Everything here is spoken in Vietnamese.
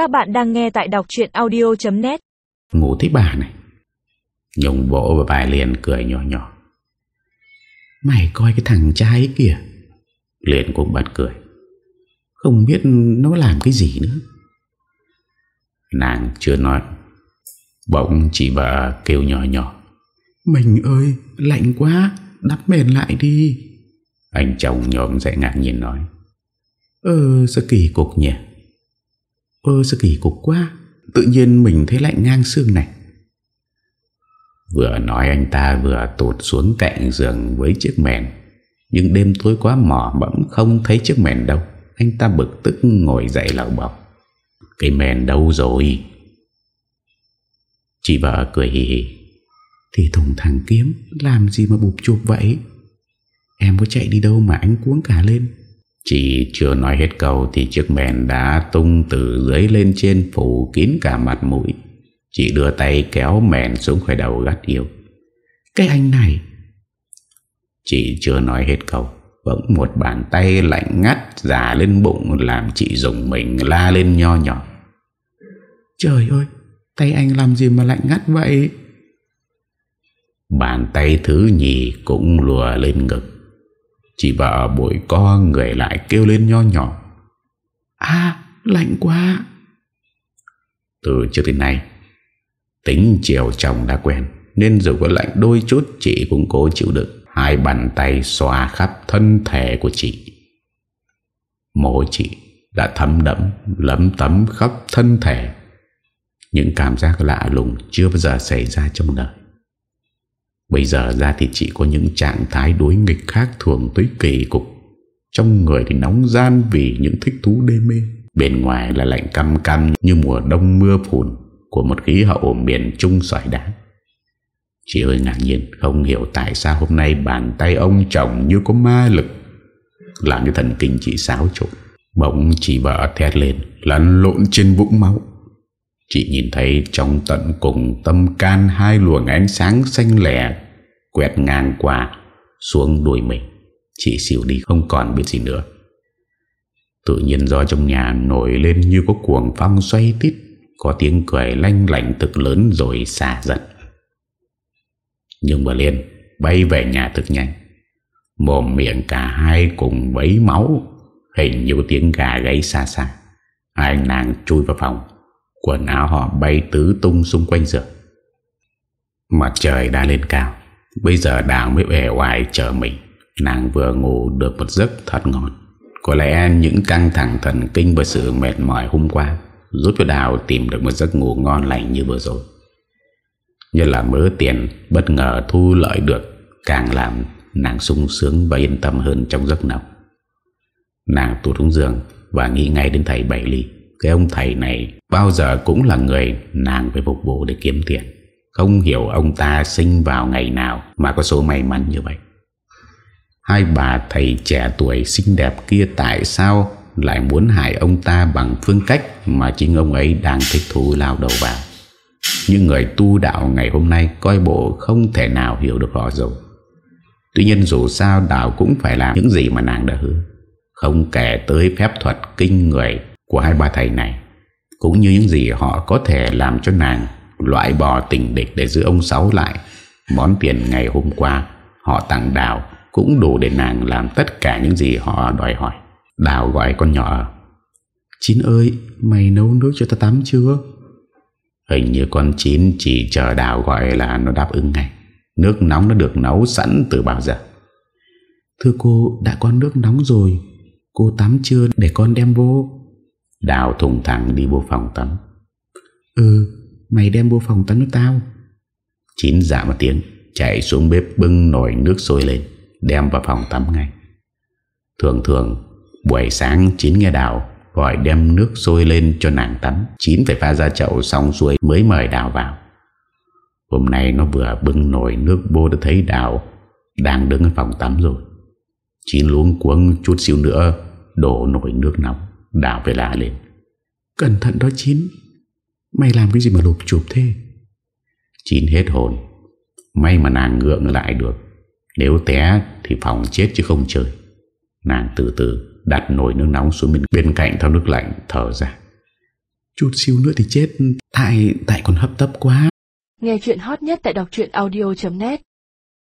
Các bạn đang nghe tại đọc chuyện audio.net Ngủ thấy bà này. Nhung vỗ và bài liền cười nhỏ nhỏ. Mày coi cái thằng trai kìa. Liền cũng bật cười. Không biết nó làm cái gì nữa. Nàng chưa nói. Bỗng chị vợ kêu nhỏ nhỏ. Mình ơi lạnh quá Đắp mền lại đi. Anh chồng nhộm dậy ngạc nhìn nói. Ơ sao kỳ cục nhỉ Ơ sao kỳ cục quá. Tự nhiên mình thấy lạnh ngang xương này. Vừa nói anh ta vừa tụt xuống cạnh giường với chiếc mền. Nhưng đêm tối quá mỏ bỗng không thấy chiếc mền đâu. Anh ta bực tức ngồi dậy lầu bọc. Cái mền đâu rồi? Chị vợ cười hì hì. Thì thùng thằng kiếm Làm gì mà bụp chụp vậy? Em có chạy đi đâu mà anh cuống cả lên Chị chưa nói hết câu Thì chiếc mền đã tung từ dưới lên trên Phủ kín cả mặt mũi. Chị đưa tay kéo mền xuống khỏi đầu gắt yêu. Cái anh này. Chị chưa nói hết câu. Bỗng một bàn tay lạnh ngắt Giả lên bụng Làm chị dùng mình la lên nho nhỏ. Trời ơi, Tay anh làm gì mà lạnh ngắt vậy? Bàn tay thứ nhì cũng lùa lên ngực. Chị vợ bội co người lại kêu lên nho nhỏ. À lạnh quá. Từ trước đến nay Tính chiều chồng đã quen Nên dù có lạnh đôi chút Chị cũng cố chịu đựng. Hai bàn tay xòa khắp thân thể của chị. Môi chị đã thấm đẫm Lấm tấm khắp thân thể. Những cảm giác lạ lùng Chưa bao giờ xảy ra trong đời Bây giờ ra thì chỉ có những trạng thái đối nghịch khác thường tới kỳ cục. Trong người thì nóng gian vì những thích thú đê mê. Bên ngoài là lạnh căm căm như mùa đông mưa phùn Của một khí hậu miền trung sỏi đá. Chị hơi ngạc nhiên, không hiểu tại sao hôm nay bàn tay ông chồng như có ma lực. Làm cho thần kinh chị xáo trộn. Bỗng chị vợ thét lên, Lăn lộn trên vũng máu. Chị nhìn thấy trong tận cùng tâm can hai luồng ánh sáng xanh lẻ quẹt ngang qua xuống đuôi mình. Chị xỉu đi không còn biết gì nữa. Tự nhiên do trong nhà nổi lên như có cuồng phong xoay tít, có tiếng cười lanh lạnh thực lớn rồi xả giật. Nhưng bà Liên bay về nhà thực nhanh. Mồm miệng cả hai cùng bấy máu, hình như tiếng gà gáy xa xa. Hai nàng chui vào phòng Quần áo họ bay tứ tung xung quanh giường Mặt trời đã lên cao. Bây giờ Đào mới về hoài chờ mình. Nàng vừa ngủ được một giấc thật ngon. Có lẽ những căng thẳng thần kinh Và sự mệt mỏi hôm qua Giúp cho Đào tìm được một giấc ngủ ngon lành như vừa rồi. Như là mớ tiền Bất ngờ thu lợi được Càng làm nàng sung sướng Và yên tâm hơn trong giấc nào. Nàng tụt xuống giường Và nghĩ ngay đến thầy Bảy Ly cái ông thầy này bao giờ cũng là người nàng phải phục vụ để kiếm tiền. Không hiểu ông ta sinh vào ngày nào mà có số may mắn như vậy. Hai bà thầy trẻ tuổi xinh đẹp kia tại sao lại muốn hại ông ta bằng phương cách mà chính ông ấy đang thích thú lao đầu vào. Nhưng người tu đạo ngày hôm nay coi bộ không thể nào hiểu được họ rồi. Tuy nhiên dù sao đạo cũng phải làm những gì mà nàng đã hứa. Không kể tới phép thuật kinh người của hai bà thầy này cũng như những gì họ có thể làm cho nàng loại bỏ tình địch để giữ ông Sáu lại. Món tiền ngày hôm qua họ tặng Đào cũng đủ để nàng làm tất cả những gì họ đòi hỏi. Đào gọi con nhỏ Chín ơi, mày nấu nước cho ta tắm chưa? Hình như con Chín chỉ chờ Đào gọi là nó đáp ứng ngay. Nước nóng nó được nấu sẵn từ bao giờ. Thưa cô, đã có nước nóng rồi. Cô tắm chưa để con đem vô? Đào thùng thẳng đi vô phòng tắm. Ừ Mày đem vô phòng tắm cho tao. Chín dạ một tiếng Chạy xuống bếp bưng nồi nước sôi lên Đem vào phòng tắm ngay. Thường thường Buổi sáng Chín nghe Đào Gọi đem nước sôi lên cho nàng tắm. Chín phải pha ra chậu xong xuôi Mới mời Đào vào. Hôm nay nó vừa bưng nồi nước bô Đã thấy Đào Đang đứng ở phòng tắm rồi. Chín luống cuống chút xíu nữa Đổ nồi nước nóng Đào phải la lên. Cẩn thận đó Chín. Mày làm cái gì mà lụp chụp thế? Chín hết hồn. May mà nàng ngượng lại được. Nếu té thì phòng chết chứ không chơi Nàng từ từ đặt nồi nước nóng xuống bên, bên cạnh thao nước lạnh thở ra. Chút xíu nữa thì chết. Tại tại còn hấp tấp quá. Nghe chuyện hot nhất tại đọc truyện audio.net